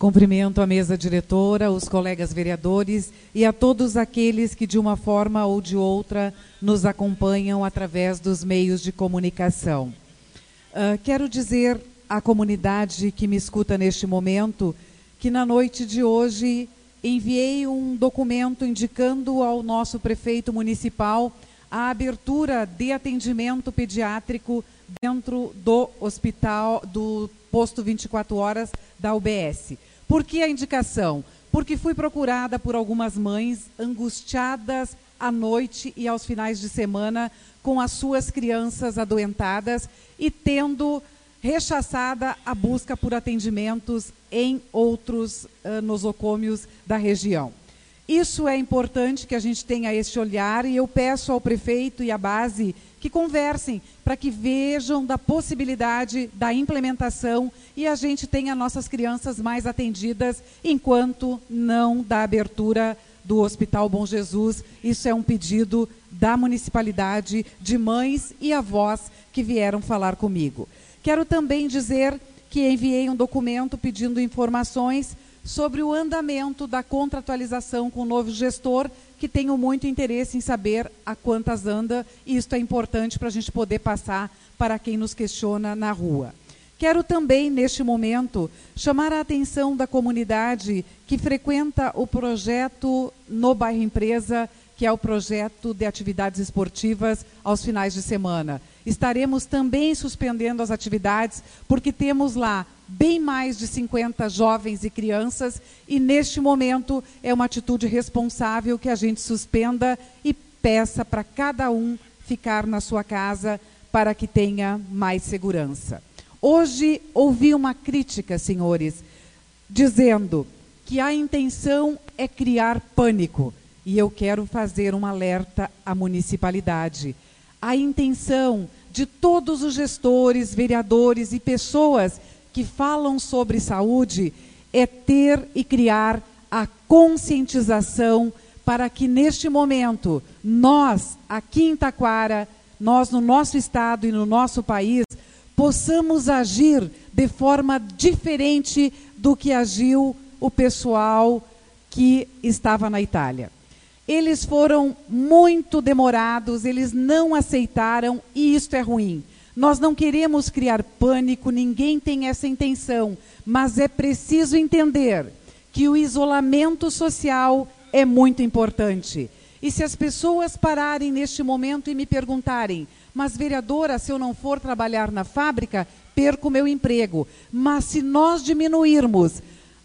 Cumprimento a mesa diretora, os colegas vereadores e a todos aqueles que, de uma forma ou de outra, nos acompanham através dos meios de comunicação. Uh, quero dizer à comunidade que me escuta neste momento que, na noite de hoje, enviei um documento indicando ao nosso prefeito municipal a abertura de atendimento pediátrico dentro do hospital, do posto 24 horas da UBS. Por que a indicação? Porque fui procurada por algumas mães angustiadas à noite e aos finais de semana com as suas crianças adoentadas e tendo rechaçada a busca por atendimentos em outros uh, nosocômios da região. Isso é importante que a gente tenha esse olhar e eu peço ao prefeito e à base que conversem para que vejam da possibilidade da implementação e a gente tenha nossas crianças mais atendidas enquanto não da abertura do Hospital Bom Jesus. Isso é um pedido da municipalidade, de mães e avós que vieram falar comigo. Quero também dizer que enviei um documento pedindo informações sobre o andamento da contratualização com o novo gestor, que tenho muito interesse em saber a quantas anda, e isto é importante para a gente poder passar para quem nos questiona na rua. Quero também, neste momento, chamar a atenção da comunidade que frequenta o projeto no bairro Empresa, que é o projeto de atividades esportivas aos finais de semana. Estaremos também suspendendo as atividades, porque temos lá bem mais de 50 jovens e crianças, e neste momento é uma atitude responsável que a gente suspenda e peça para cada um ficar na sua casa para que tenha mais segurança. Hoje ouvi uma crítica, senhores, dizendo que a intenção é criar pânico. E eu quero fazer um alerta à municipalidade. A intenção de todos os gestores, vereadores e pessoas que falam sobre saúde é ter e criar a conscientização para que neste momento nós, aqui em Taquara, nós no nosso estado e no nosso país, possamos agir de forma diferente do que agiu o pessoal que estava na Itália. Eles foram muito demorados, eles não aceitaram e isto é ruim. Nós não queremos criar pânico, ninguém tem essa intenção, mas é preciso entender que o isolamento social é muito importante. E se as pessoas pararem neste momento e me perguntarem, mas vereadora, se eu não for trabalhar na fábrica, perco meu emprego. Mas se nós diminuirmos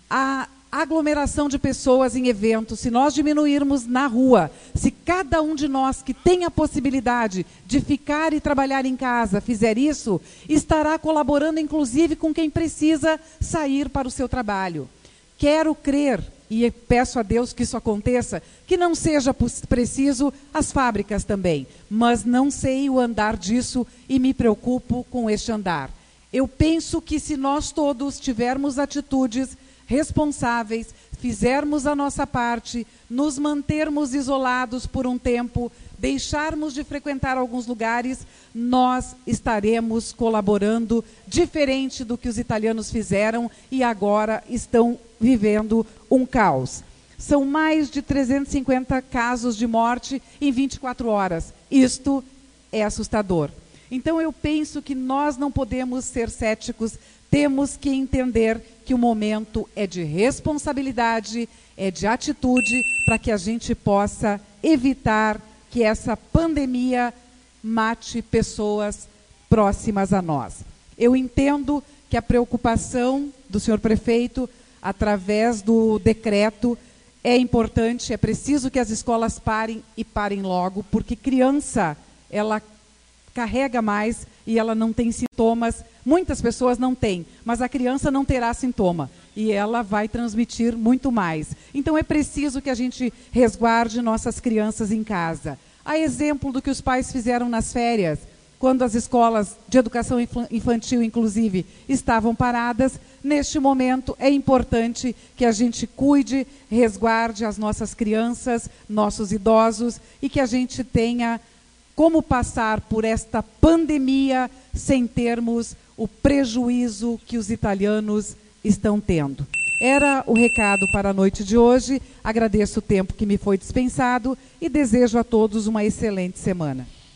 a aglomeração de pessoas em eventos, se nós diminuirmos na rua, se cada um de nós que tem a possibilidade de ficar e trabalhar em casa fizer isso, estará colaborando inclusive com quem precisa sair para o seu trabalho. Quero crer e peço a Deus que isso aconteça, que não seja preciso as fábricas também, mas não sei o andar disso e me preocupo com este andar. Eu penso que se nós todos tivermos atitudes responsáveis, fizermos a nossa parte, nos mantermos isolados por um tempo, deixarmos de frequentar alguns lugares, nós estaremos colaborando diferente do que os italianos fizeram e agora estão vivendo um caos. São mais de 350 casos de morte em 24 horas. Isto é assustador. Então eu penso que nós não podemos ser céticos, temos que entender que o momento é de responsabilidade, é de atitude, para que a gente possa evitar que essa pandemia mate pessoas próximas a nós. Eu entendo que a preocupação do senhor prefeito, através do decreto, é importante, é preciso que as escolas parem e parem logo, porque criança, ela carrega mais e ela não tem sintomas. Muitas pessoas não têm, mas a criança não terá sintoma e ela vai transmitir muito mais. Então é preciso que a gente resguarde nossas crianças em casa. A exemplo do que os pais fizeram nas férias, quando as escolas de educação infantil, inclusive, estavam paradas, neste momento é importante que a gente cuide, resguarde as nossas crianças, nossos idosos e que a gente tenha como passar por esta pandemia sem termos o prejuízo que os italianos estão tendo. Era o recado para a noite de hoje. Agradeço o tempo que me foi dispensado e desejo a todos uma excelente semana.